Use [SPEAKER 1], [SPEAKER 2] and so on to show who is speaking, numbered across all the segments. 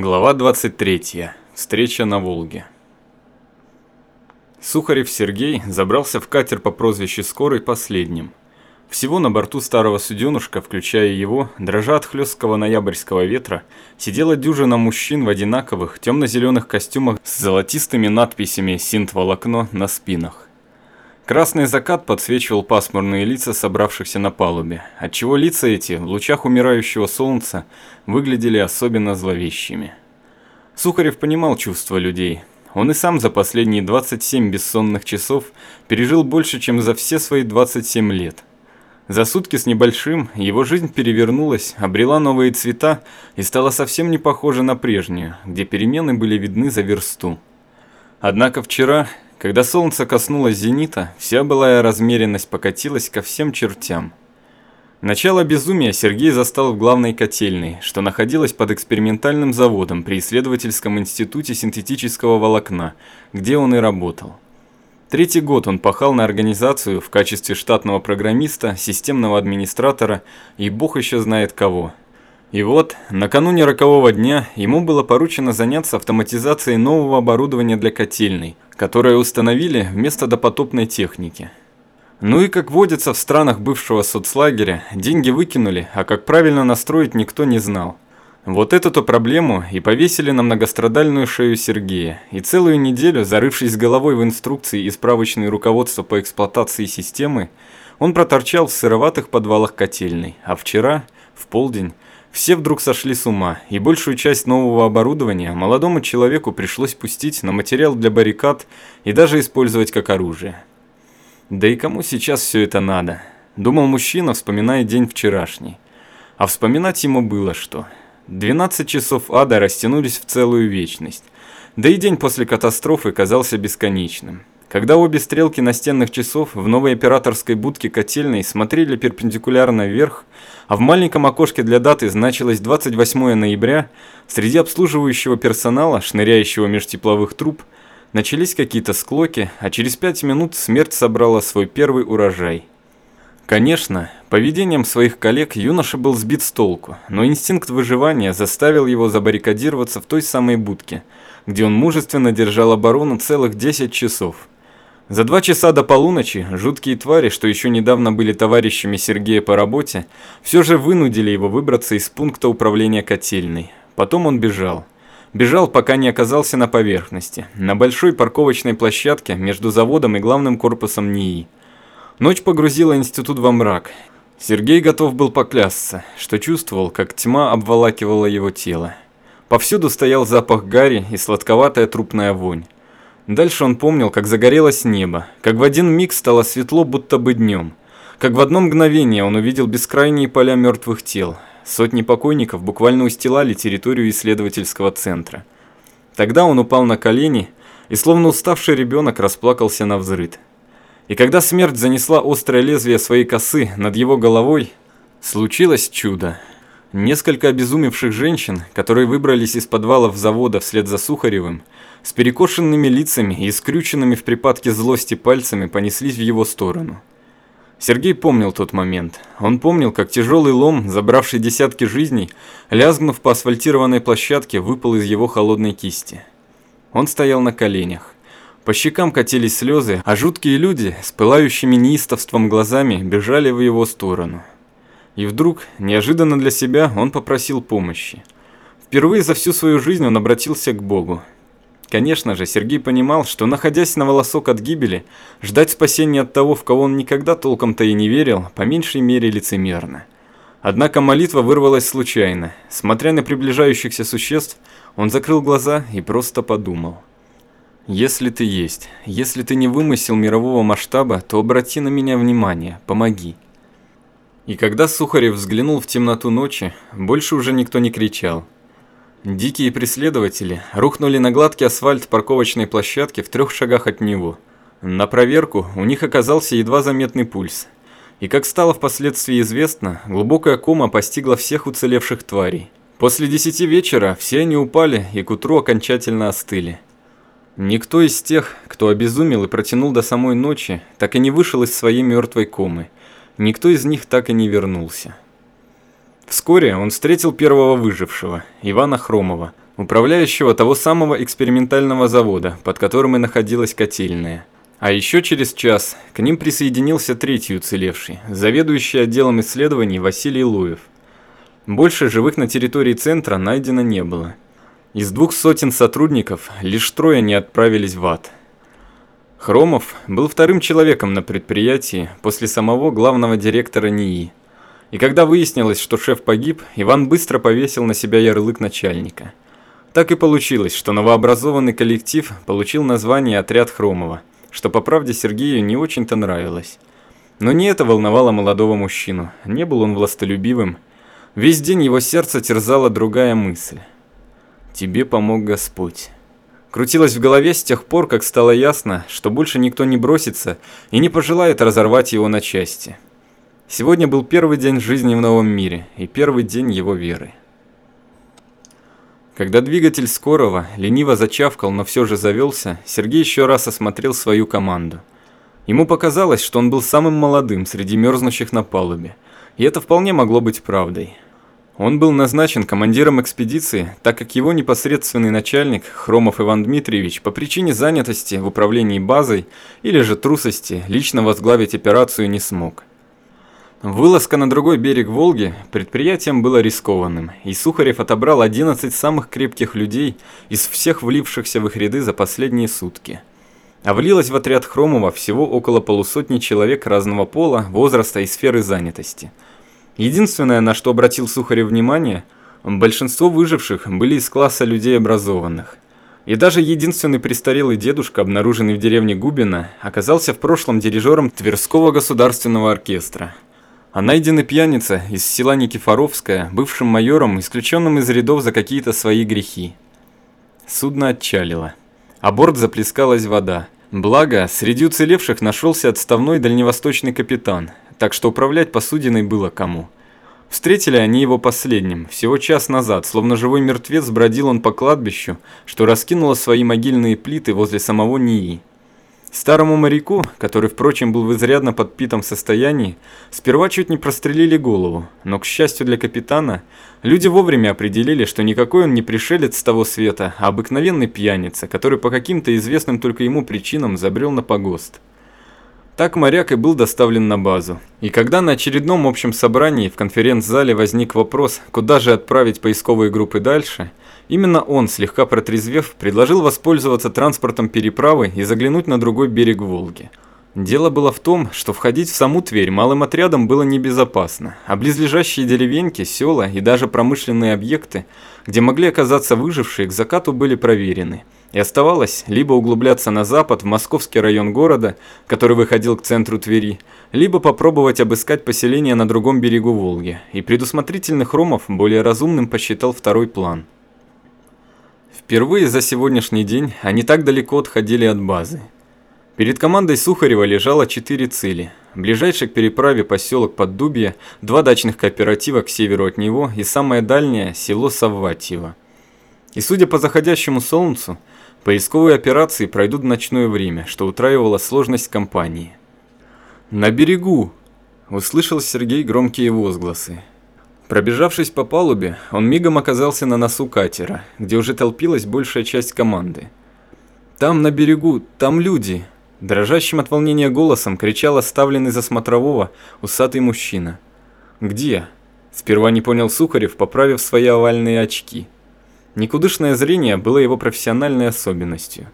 [SPEAKER 1] Глава 23. Встреча на Волге. Сухарев Сергей забрался в катер по прозвищу Скорый последним. Всего на борту старого суденушка, включая его, дрожа от хлесткого ноябрьского ветра, сидела дюжина мужчин в одинаковых темно-зеленых костюмах с золотистыми надписями «Синт-волокно» на спинах. Красный закат подсвечивал пасмурные лица собравшихся на палубе, отчего лица эти в лучах умирающего солнца выглядели особенно зловещими. Сухарев понимал чувства людей. Он и сам за последние 27 бессонных часов пережил больше, чем за все свои 27 лет. За сутки с небольшим его жизнь перевернулась, обрела новые цвета и стала совсем не похожа на прежнюю, где перемены были видны за версту. Однако вчера когда солнце коснулось зенита, вся былая размеренность покатилась ко всем чертям. Начало безумия Сергей застал в главной котельной, что находилась под экспериментальным заводом при исследовательском институте синтетического волокна, где он и работал. Третий год он пахал на организацию в качестве штатного программиста, системного администратора и бог еще знает кого – и вот, накануне рокового дня ему было поручено заняться автоматизацией нового оборудования для котельной, которое установили вместо допотопной техники. Ну и как водится в странах бывшего соцлагеря, деньги выкинули, а как правильно настроить никто не знал. Вот эту-то проблему и повесили на многострадальную шею Сергея, и целую неделю, зарывшись головой в инструкции и справочные руководства по эксплуатации системы, он проторчал в сыроватых подвалах котельной, а вчера, в полдень, все вдруг сошли с ума, и большую часть нового оборудования молодому человеку пришлось пустить на материал для баррикад и даже использовать как оружие. Да и кому сейчас все это надо? Думал мужчина, вспоминая день вчерашний. А вспоминать ему было что. 12 часов ада растянулись в целую вечность. Да и день после катастрофы казался бесконечным. Когда обе стрелки настенных часов в новой операторской будке котельной смотрели перпендикулярно вверх, а в маленьком окошке для даты значилось 28 ноября, среди обслуживающего персонала, шныряющего меж тепловых труб, начались какие-то склоки, а через пять минут смерть собрала свой первый урожай. Конечно, поведением своих коллег юноша был сбит с толку, но инстинкт выживания заставил его забаррикадироваться в той самой будке, где он мужественно держал оборону целых 10 часов. За два часа до полуночи жуткие твари, что еще недавно были товарищами Сергея по работе, все же вынудили его выбраться из пункта управления котельной. Потом он бежал. Бежал, пока не оказался на поверхности, на большой парковочной площадке между заводом и главным корпусом НИИ. Ночь погрузила институт во мрак. Сергей готов был поклясться, что чувствовал, как тьма обволакивала его тело. Повсюду стоял запах гари и сладковатая трупная вонь. Дальше он помнил, как загорелось небо, как в один миг стало светло, будто бы днем, как в одно мгновение он увидел бескрайние поля мертвых тел. Сотни покойников буквально устилали территорию исследовательского центра. Тогда он упал на колени и, словно уставший ребенок, расплакался на взрыд. И когда смерть занесла острое лезвие своей косы над его головой, случилось чудо. Несколько обезумевших женщин, которые выбрались из подвалов завода вслед за Сухаревым, с перекошенными лицами и скрюченными в припадке злости пальцами понеслись в его сторону. Сергей помнил тот момент. Он помнил, как тяжелый лом, забравший десятки жизней, лязгнув по асфальтированной площадке, выпал из его холодной кисти. Он стоял на коленях. По щекам катились слезы, а жуткие люди с пылающими неистовством глазами бежали в его сторону. И вдруг, неожиданно для себя, он попросил помощи. Впервые за всю свою жизнь он обратился к Богу. Конечно же, Сергей понимал, что находясь на волосок от гибели, ждать спасения от того, в кого он никогда толком-то и не верил, по меньшей мере лицемерно. Однако молитва вырвалась случайно. Смотря на приближающихся существ, он закрыл глаза и просто подумал. «Если ты есть, если ты не вымысел мирового масштаба, то обрати на меня внимание, помоги». И когда Сухарев взглянул в темноту ночи, больше уже никто не кричал – Дикие преследователи рухнули на гладкий асфальт парковочной площадки в трех шагах от него. На проверку у них оказался едва заметный пульс. И как стало впоследствии известно, глубокая кома постигла всех уцелевших тварей. После десяти вечера все они упали и к утру окончательно остыли. Никто из тех, кто обезумел и протянул до самой ночи, так и не вышел из своей мертвой комы. Никто из них так и не вернулся. Вскоре он встретил первого выжившего, Ивана Хромова, управляющего того самого экспериментального завода, под которым и находилась котельная. А еще через час к ним присоединился третий уцелевший, заведующий отделом исследований Василий Луев. Больше живых на территории центра найдено не было. Из двух сотен сотрудников лишь трое не отправились в ад. Хромов был вторым человеком на предприятии после самого главного директора НИИ. И когда выяснилось, что шеф погиб, Иван быстро повесил на себя ярлык начальника. Так и получилось, что новообразованный коллектив получил название «Отряд Хромова», что по правде Сергею не очень-то нравилось. Но не это волновало молодого мужчину, не был он властолюбивым. Весь день его сердце терзала другая мысль. «Тебе помог Господь». Крутилось в голове с тех пор, как стало ясно, что больше никто не бросится и не пожелает разорвать его на части. Сегодня был первый день жизни в новом мире и первый день его веры. Когда двигатель скорого лениво зачавкал, но все же завелся, Сергей еще раз осмотрел свою команду. Ему показалось, что он был самым молодым среди мерзнущих на палубе, и это вполне могло быть правдой. Он был назначен командиром экспедиции, так как его непосредственный начальник, Хромов Иван Дмитриевич, по причине занятости в управлении базой или же трусости лично возглавить операцию не смог. Вылазка на другой берег Волги предприятием было рискованным, и Сухарев отобрал 11 самых крепких людей из всех влившихся в их ряды за последние сутки. А влилось в отряд Хромова всего около полусотни человек разного пола, возраста и сферы занятости – Единственное, на что обратил Сухарев внимание, большинство выживших были из класса людей образованных. И даже единственный престарелый дедушка, обнаруженный в деревне Губина, оказался в прошлом дирижером Тверского государственного оркестра. А найденный пьяница из села Никифоровская, бывшим майором, исключенным из рядов за какие-то свои грехи. Судно отчалило. А борт заплескалась вода. Благо, среди уцелевших нашелся отставной дальневосточный капитан, так что управлять посудиной было кому. Встретили они его последним, всего час назад, словно живой мертвец бродил он по кладбищу, что раскинуло свои могильные плиты возле самого НИИ. Старому моряку, который, впрочем, был в изрядно подпитом состоянии, сперва чуть не прострелили голову, но, к счастью для капитана, люди вовремя определили, что никакой он не пришелец с того света, а обыкновенный пьяница, который по каким-то известным только ему причинам забрел на погост. Так моряк и был доставлен на базу. И когда на очередном общем собрании в конференц-зале возник вопрос, куда же отправить поисковые группы дальше, именно он, слегка протрезвев, предложил воспользоваться транспортом переправы и заглянуть на другой берег Волги. Дело было в том, что входить в саму Тверь малым отрядом было небезопасно, а близлежащие деревеньки, села и даже промышленные объекты, где могли оказаться выжившие, к закату были проверены – и оставалось либо углубляться на запад, в московский район города, который выходил к центру Твери, либо попробовать обыскать поселение на другом берегу Волги, и предусмотрительных ромов более разумным посчитал второй план. Впервые за сегодняшний день они так далеко отходили от базы. Перед командой Сухарева лежало четыре цели. Ближайший к переправе поселок Поддубье, два дачных кооператива к северу от него и самое дальнее – село Савватьево. И судя по заходящему солнцу, Поисковые операции пройдут в ночное время, что утраивало сложность кампании. «На берегу!» – услышал Сергей громкие возгласы. Пробежавшись по палубе, он мигом оказался на носу катера, где уже толпилась большая часть команды. «Там на берегу, там люди!» Дрожащим от волнения голосом кричал оставленный за смотрового усатый мужчина. «Где?» Сперва не понял Сухарев, поправив свои овальные очки – Никудышное зрение было его профессиональной особенностью.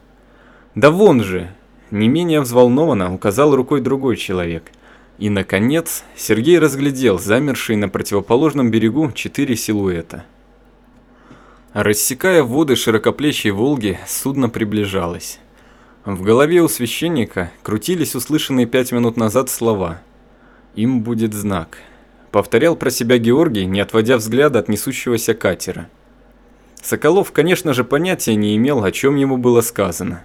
[SPEAKER 1] «Да вон же!» Не менее взволнованно указал рукой другой человек. И, наконец, Сергей разглядел замершие на противоположном берегу четыре силуэта. Рассекая воды широкоплечьей Волги, судно приближалось. В голове у священника крутились услышанные пять минут назад слова «Им будет знак», повторял про себя Георгий, не отводя взгляда от несущегося катера – Соколов, конечно же, понятия не имел, о чем ему было сказано.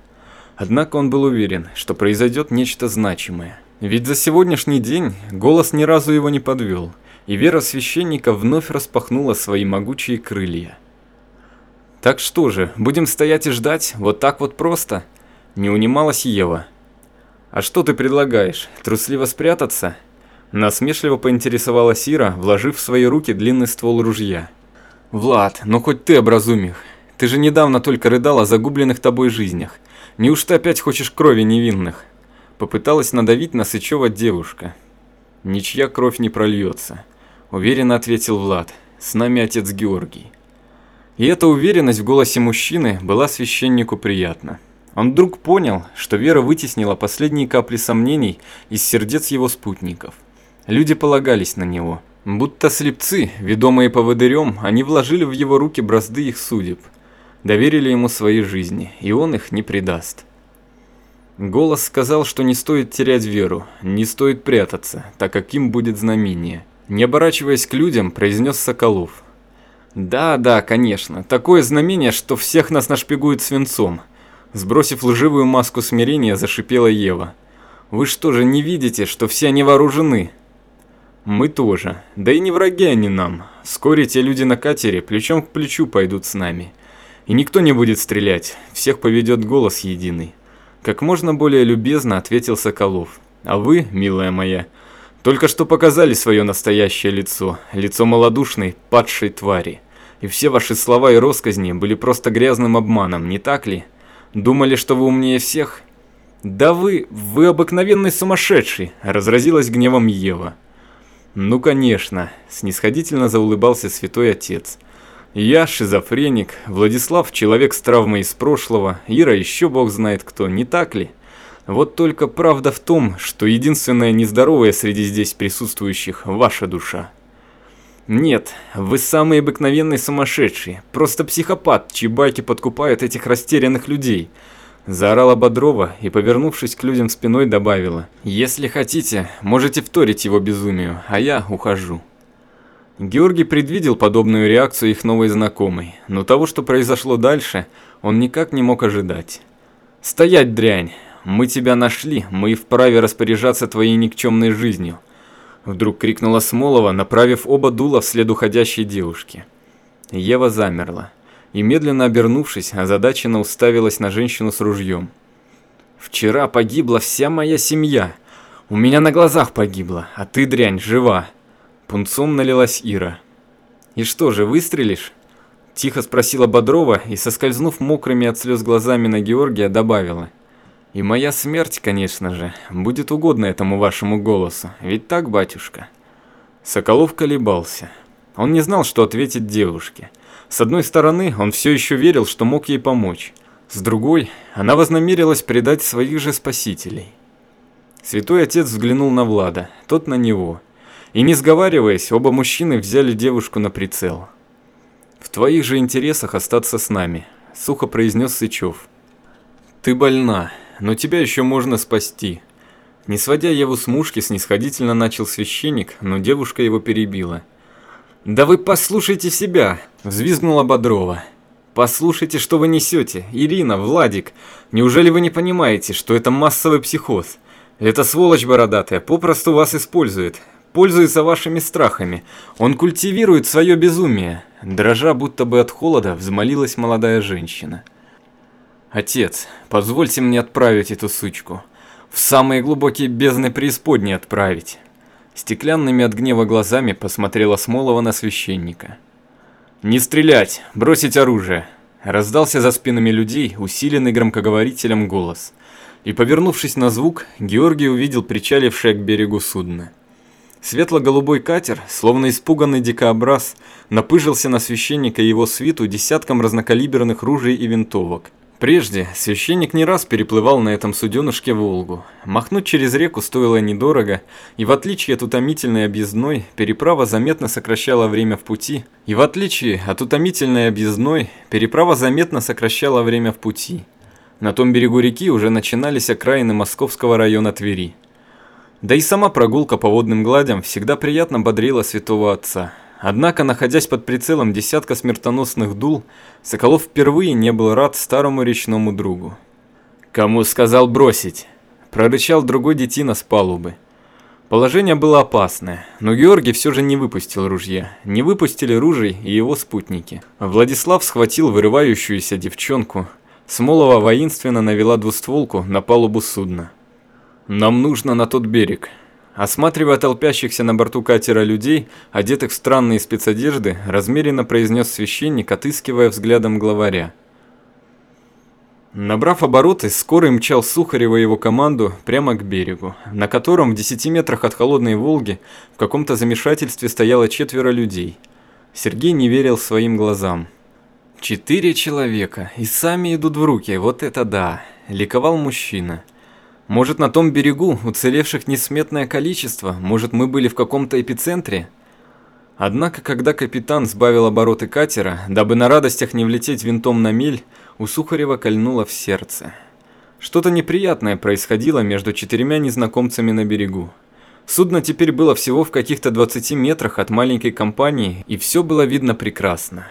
[SPEAKER 1] Однако он был уверен, что произойдет нечто значимое. Ведь за сегодняшний день голос ни разу его не подвел, и вера священника вновь распахнула свои могучие крылья. «Так что же, будем стоять и ждать? Вот так вот просто?» Не унималась Ева. «А что ты предлагаешь? Трусливо спрятаться?» Насмешливо поинтересовалась Ира, вложив в свои руки длинный ствол ружья. «Влад, ну хоть ты образумь их. Ты же недавно только рыдал о загубленных тобой жизнях. Неужто опять хочешь крови невинных?» Попыталась надавить на Сычева девушка. «Ничья кровь не прольется», – уверенно ответил Влад. «С нами отец Георгий». И эта уверенность в голосе мужчины была священнику приятна. Он вдруг понял, что вера вытеснила последние капли сомнений из сердец его спутников – Люди полагались на него. Будто слепцы, ведомые поводырем, они вложили в его руки бразды их судеб. Доверили ему свои жизни, и он их не предаст. Голос сказал, что не стоит терять веру, не стоит прятаться, так как им будет знамение. Не оборачиваясь к людям, произнес Соколов. «Да, да, конечно, такое знамение, что всех нас нашпигует свинцом». Сбросив лживую маску смирения, зашипела Ева. «Вы что же не видите, что все они вооружены?» Мы тоже. Да и не враги они нам. Вскоре те люди на катере плечом к плечу пойдут с нами. И никто не будет стрелять, всех поведет голос единый. Как можно более любезно ответил Соколов. А вы, милая моя, только что показали свое настоящее лицо, лицо малодушной, падшей твари. И все ваши слова и росказни были просто грязным обманом, не так ли? Думали, что вы умнее всех? Да вы, вы обыкновенный сумасшедший, разразилась гневом Ева. «Ну, конечно», – снисходительно заулыбался святой отец. «Я шизофреник, Владислав – человек с травмой из прошлого, Ира еще бог знает кто, не так ли? Вот только правда в том, что единственная нездоровая среди здесь присутствующих – ваша душа». «Нет, вы самый обыкновенный сумасшедший, просто психопат, чьи байки подкупают этих растерянных людей». Заорала Бодрова и, повернувшись к людям спиной, добавила. «Если хотите, можете вторить его безумию, а я ухожу». Георгий предвидел подобную реакцию их новой знакомой, но того, что произошло дальше, он никак не мог ожидать. «Стоять, дрянь! Мы тебя нашли, мы и вправе распоряжаться твоей никчемной жизнью!» Вдруг крикнула Смолова, направив оба дула вслед уходящей девушки. Ева замерла и, медленно обернувшись, озадаченно уставилась на женщину с ружьем. «Вчера погибла вся моя семья. У меня на глазах погибла, а ты, дрянь, жива!» Пунцом налилась Ира. «И что же, выстрелишь?» Тихо спросила Бодрова и, соскользнув мокрыми от слез глазами на Георгия, добавила. «И моя смерть, конечно же, будет угодна этому вашему голосу, ведь так, батюшка?» Соколов колебался. Он не знал, что ответить девушке. С одной стороны, он все еще верил, что мог ей помочь. С другой, она вознамерилась предать своих же спасителей. Святой отец взглянул на Влада, тот на него. И не сговариваясь, оба мужчины взяли девушку на прицел. «В твоих же интересах остаться с нами», – сухо произнес Сычев. «Ты больна, но тебя еще можно спасти». Не сводя Еву с мушки, снисходительно начал священник, но девушка его перебила – «Да вы послушайте себя!» – взвизгнула Бодрова. «Послушайте, что вы несете, Ирина, Владик. Неужели вы не понимаете, что это массовый психоз? Эта сволочь бородатая попросту вас использует, пользуется вашими страхами. Он культивирует свое безумие». Дрожа будто бы от холода, взмолилась молодая женщина. «Отец, позвольте мне отправить эту сучку. В самые глубокие бездны преисподней отправить». Стеклянными от гнева глазами посмотрела Смолова на священника. «Не стрелять! Бросить оружие!» Раздался за спинами людей усиленный громкоговорителем голос. И повернувшись на звук, Георгий увидел причалившее к берегу судно. Светло-голубой катер, словно испуганный дикообраз, напыжился на священника и его свиту десятком разнокалиберных ружей и винтовок. Прежде священник не раз переплывал на этом суденышке Волгу. Махнуть через реку стоило недорого, и в отличие от утомительной объездной, переправа заметно сокращала время в пути. И в отличие от утомительной объездной, переправа заметно сокращала время в пути. На том берегу реки уже начинались окраины московского района Твери. Да и сама прогулка по водным гладям всегда приятно бодрила святого отца. Однако, находясь под прицелом десятка смертоносных дул, Соколов впервые не был рад старому речному другу. «Кому сказал бросить?» – прорычал другой детина с палубы. Положение было опасное, но Георгий все же не выпустил ружья. Не выпустили ружей и его спутники. Владислав схватил вырывающуюся девчонку. Смолова воинственно навела двустволку на палубу судна. «Нам нужно на тот берег», осматривая толпящихся на борту катера людей, одетых в странные спецодежды, размеренно произнес священник, отыскивая взглядом главаря. Набрав обороты, скорый мчал Сухарева и его команду прямо к берегу, на котором в 10 метрах от холодной Волги в каком-то замешательстве стояло четверо людей. Сергей не верил своим глазам. «Четыре человека, и сами идут в руки, вот это да!» – ликовал мужчина. «Может, на том берегу уцелевших несметное количество? Может, мы были в каком-то эпицентре?» Однако, когда капитан сбавил обороты катера, дабы на радостях не влететь винтом на мель, у Сухарева кольнуло в сердце. Что-то неприятное происходило между четырьмя незнакомцами на берегу. Судно теперь было всего в каких-то 20 метрах от маленькой компании, и все было видно прекрасно.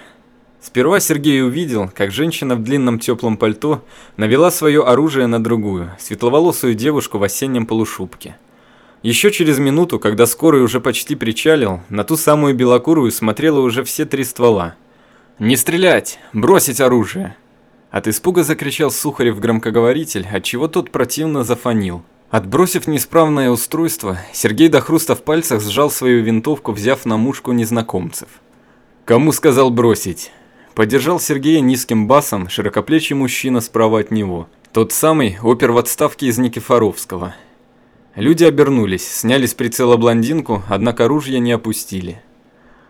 [SPEAKER 1] Сперва Сергей увидел, как женщина в длинном теплом пальто навела свое оружие на другую, светловолосую девушку в осеннем полушубке. Еще через минуту, когда скорый уже почти причалил, на ту самую белокурую смотрело уже все три ствола. «Не стрелять! Бросить оружие!» От испуга закричал Сухарев громкоговоритель, отчего тот противно зафонил. Отбросив неисправное устройство, Сергей до хруста в пальцах сжал свою винтовку, взяв на мушку незнакомцев. «Кому сказал бросить?» Поддержал Сергея низким басом широкоплечий мужчина справа от него. Тот самый опер в отставке из Никифоровского. Люди обернулись, сняли с прицела блондинку, однако ружья не опустили.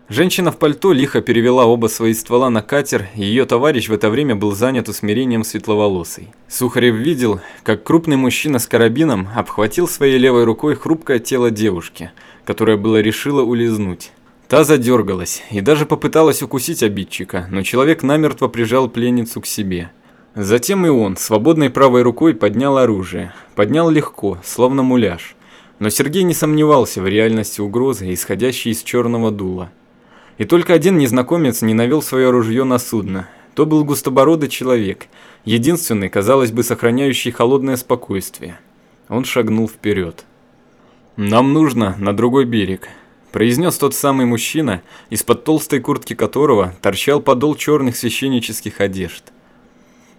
[SPEAKER 1] Женщина в пальто лихо перевела оба свои ствола на катер, и ее товарищ в это время был занят усмирением светловолосой. Сухарев видел, как крупный мужчина с карабином обхватил своей левой рукой хрупкое тело девушки, которая была решила улизнуть. Та задергалась и даже попыталась укусить обидчика, но человек намертво прижал пленницу к себе. Затем и он свободной правой рукой поднял оружие. Поднял легко, словно муляж. Но Сергей не сомневался в реальности угрозы, исходящей из черного дула. И только один незнакомец не навел свое ружье на судно. То был густобородый человек, единственный, казалось бы, сохраняющий холодное спокойствие. Он шагнул вперед. «Нам нужно на другой берег», произнес тот самый мужчина, из-под толстой куртки которого торчал подол черных священнических одежд.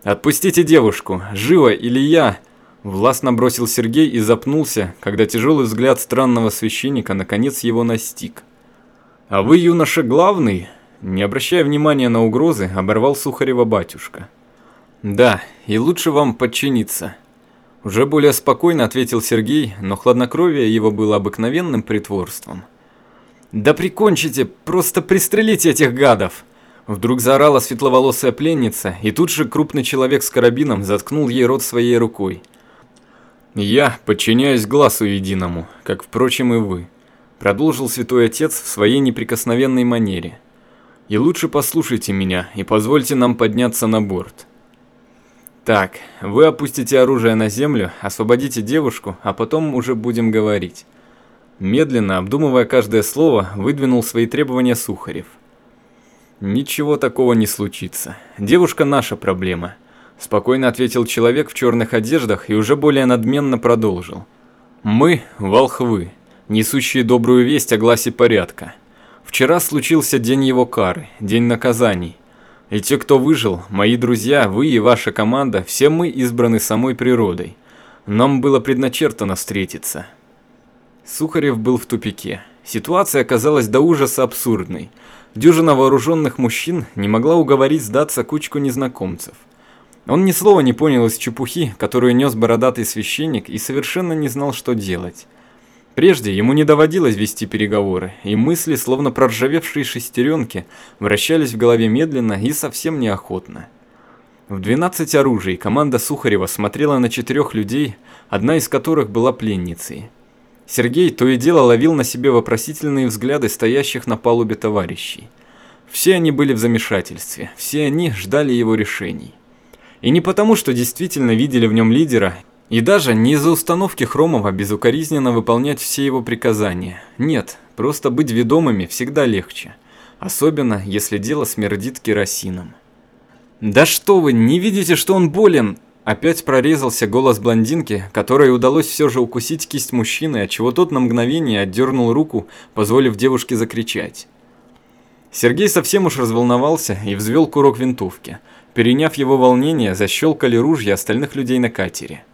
[SPEAKER 1] «Отпустите девушку, живо или я!» Властно бросил Сергей и запнулся, когда тяжелый взгляд странного священника наконец его настиг. «А вы, юноша, главный?» Не обращая внимания на угрозы, оборвал Сухарева батюшка. «Да, и лучше вам подчиниться». Уже более спокойно ответил Сергей, но хладнокровие его было обыкновенным притворством. «Да прикончите, просто пристрелите этих гадов!» Вдруг заорала светловолосая пленница, и тут же крупный человек с карабином заткнул ей рот своей рукой. «Я подчиняюсь глазу единому, как, впрочем, и вы», продолжил святой отец в своей неприкосновенной манере. «И лучше послушайте меня и позвольте нам подняться на борт». «Так, вы опустите оружие на землю, освободите девушку, а потом уже будем говорить». Медленно, обдумывая каждое слово, выдвинул свои требования Сухарев. «Ничего такого не случится. Девушка наша проблема», – спокойно ответил человек в черных одеждах и уже более надменно продолжил. «Мы – волхвы, несущие добрую весть о гласе порядка. Вчера случился день его кары, день наказаний. И те, кто выжил, мои друзья, вы и ваша команда, все мы избраны самой природой. Нам было предначертано встретиться». Сухарев был в тупике. Ситуация оказалась до ужаса абсурдной. Дюжина вооруженных мужчин не могла уговорить сдаться кучку незнакомцев. Он ни слова не понял из чепухи, которую нес бородатый священник, и совершенно не знал, что делать. Прежде ему не доводилось вести переговоры, и мысли, словно проржавевшие шестеренки, вращались в голове медленно и совсем неохотно. В 12 оружий команда Сухарева смотрела на четырех людей, одна из которых была пленницей. Сергей то и дело ловил на себе вопросительные взгляды стоящих на палубе товарищей. Все они были в замешательстве, все они ждали его решений. И не потому, что действительно видели в нем лидера, и даже не из-за установки Хромова безукоризненно выполнять все его приказания. Нет, просто быть ведомыми всегда легче. Особенно, если дело смердит керосином. «Да что вы, не видите, что он болен?» Опять прорезался голос блондинки, которой удалось все же укусить кисть мужчины, отчего тот на мгновение отдернул руку, позволив девушке закричать. Сергей совсем уж разволновался и взвел курок винтовки. Переняв его волнение, защелкали ружья остальных людей на катере.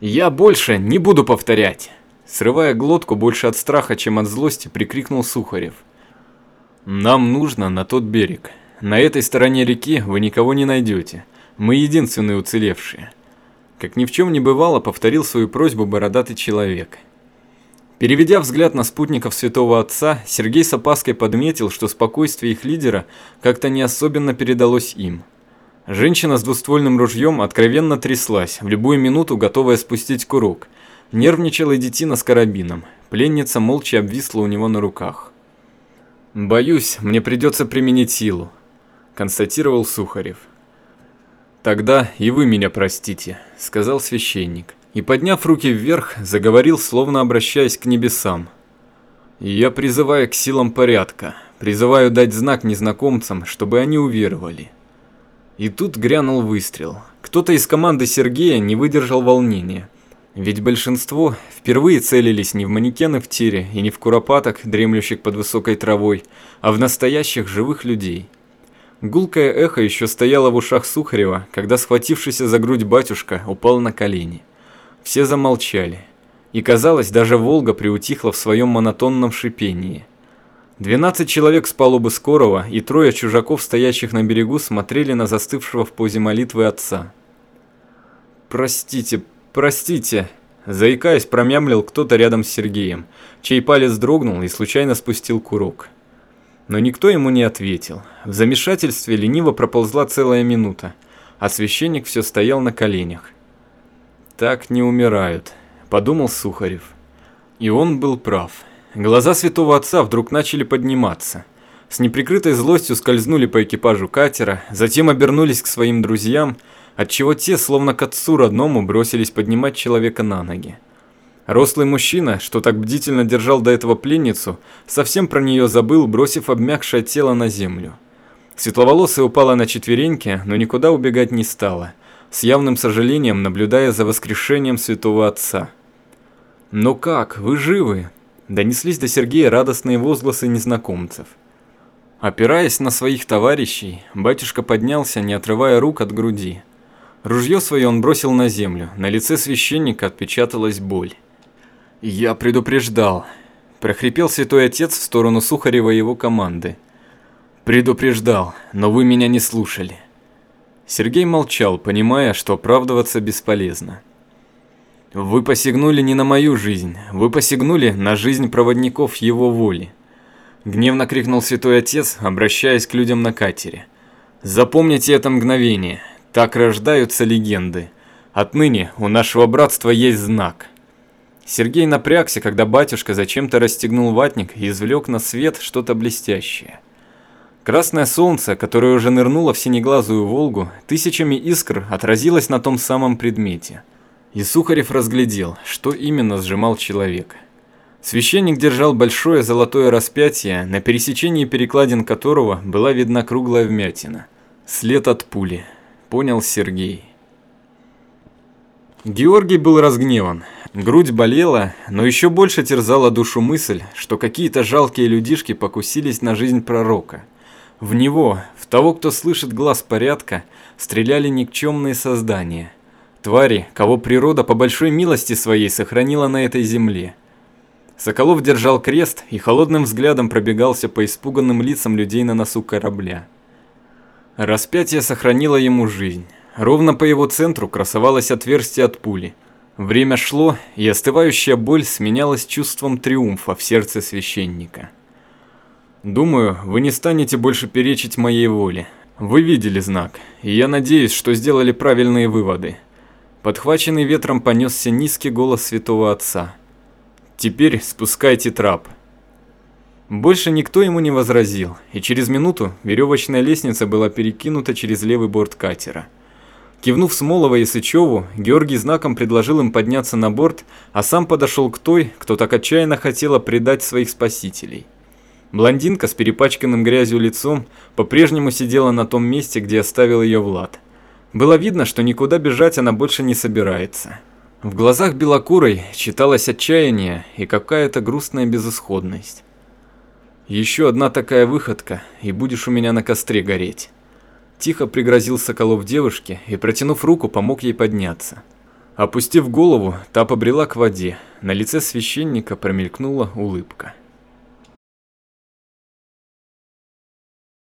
[SPEAKER 1] «Я больше не буду повторять!» Срывая глотку больше от страха, чем от злости, прикрикнул Сухарев. «Нам нужно на тот берег. На этой стороне реки вы никого не найдете. Мы единственные уцелевшие». Как ни в чем не бывало, повторил свою просьбу бородатый человек. Переведя взгляд на спутников святого отца, Сергей с опаской подметил, что спокойствие их лидера как-то не особенно передалось им. Женщина с двуствольным ружьем откровенно тряслась, в любую минуту готовая спустить курок. Нервничала и детина с карабином. Пленница молча обвисла у него на руках. «Боюсь, мне придется применить силу», – констатировал Сухарев. «Тогда и вы меня простите», – сказал священник и, подняв руки вверх, заговорил, словно обращаясь к небесам. «Я призываю к силам порядка, призываю дать знак незнакомцам, чтобы они уверовали». И тут грянул выстрел. Кто-то из команды Сергея не выдержал волнения. Ведь большинство впервые целились не в манекены в тире и не в куропаток, дремлющих под высокой травой, а в настоящих живых людей. Гулкое эхо еще стояло в ушах Сухарева, когда схватившийся за грудь батюшка упал на колени. Все замолчали. И казалось, даже Волга приутихла в своем монотонном шипении. Двенадцать человек с палубы Скорого и трое чужаков, стоящих на берегу, смотрели на застывшего в позе молитвы отца. «Простите, простите», заикаясь, промямлил кто-то рядом с Сергеем, чей палец дрогнул и случайно спустил курок. Но никто ему не ответил. В замешательстве лениво проползла целая минута, а священник все стоял на коленях. «Так не умирают», – подумал Сухарев. И он был прав. Глаза святого отца вдруг начали подниматься. С неприкрытой злостью скользнули по экипажу катера, затем обернулись к своим друзьям, отчего те, словно к отцу родному, бросились поднимать человека на ноги. Рослый мужчина, что так бдительно держал до этого пленницу, совсем про нее забыл, бросив обмякшее тело на землю. Светловолосая упала на четвереньки, но никуда убегать не стала – с явным сожалением наблюдая за воскрешением святого отца. «Ну как, вы живы?» – донеслись до Сергея радостные возгласы незнакомцев. Опираясь на своих товарищей, батюшка поднялся, не отрывая рук от груди. Ружье свое он бросил на землю, на лице священника отпечаталась боль. «Я предупреждал», – прохрипел святой отец в сторону Сухарева и его команды. «Предупреждал, но вы меня не слушали». Сергей молчал, понимая, что оправдываться бесполезно. «Вы посягнули не на мою жизнь, вы посягнули на жизнь проводников его воли», гневно крикнул святой отец, обращаясь к людям на катере. «Запомните это мгновение, так рождаются легенды. Отныне у нашего братства есть знак». Сергей напрягся, когда батюшка зачем-то расстегнул ватник и извлек на свет что-то блестящее. Красное солнце, которое уже нырнуло в синеглазую Волгу, тысячами искр отразилось на том самом предмете. И Сухарев разглядел, что именно сжимал человек. Священник держал большое золотое распятие, на пересечении перекладин которого была видна круглая вмятина. След от пули, понял Сергей. Георгий был разгневан. Грудь болела, но еще больше терзала душу мысль, что какие-то жалкие людишки покусились на жизнь пророка – в него, в того, кто слышит глаз порядка, стреляли никчемные создания. Твари, кого природа по большой милости своей сохранила на этой земле. Соколов держал крест и холодным взглядом пробегался по испуганным лицам людей на носу корабля. Распятие сохранило ему жизнь. Ровно по его центру красовалось отверстие от пули. Время шло, и остывающая боль сменялась чувством триумфа в сердце священника. Думаю, вы не станете больше перечить моей воле. Вы видели знак, и я надеюсь, что сделали правильные выводы. Подхваченный ветром понесся низкий голос святого отца. Теперь спускайте трап. Больше никто ему не возразил, и через минуту веревочная лестница была перекинута через левый борт катера. Кивнув Смолова и Сычеву, Георгий знаком предложил им подняться на борт, а сам подошел к той, кто так отчаянно хотела предать своих спасителей. Блондинка с перепачканным грязью лицом по-прежнему сидела на том месте, где оставил ее Влад. Было видно, что никуда бежать она больше не собирается. В глазах белокурой читалось отчаяние и какая-то грустная безысходность. «Еще одна такая выходка, и будешь у меня на костре гореть». Тихо пригрозил Соколов девушке и, протянув руку, помог ей подняться. Опустив голову, та побрела к воде. На лице священника промелькнула улыбка.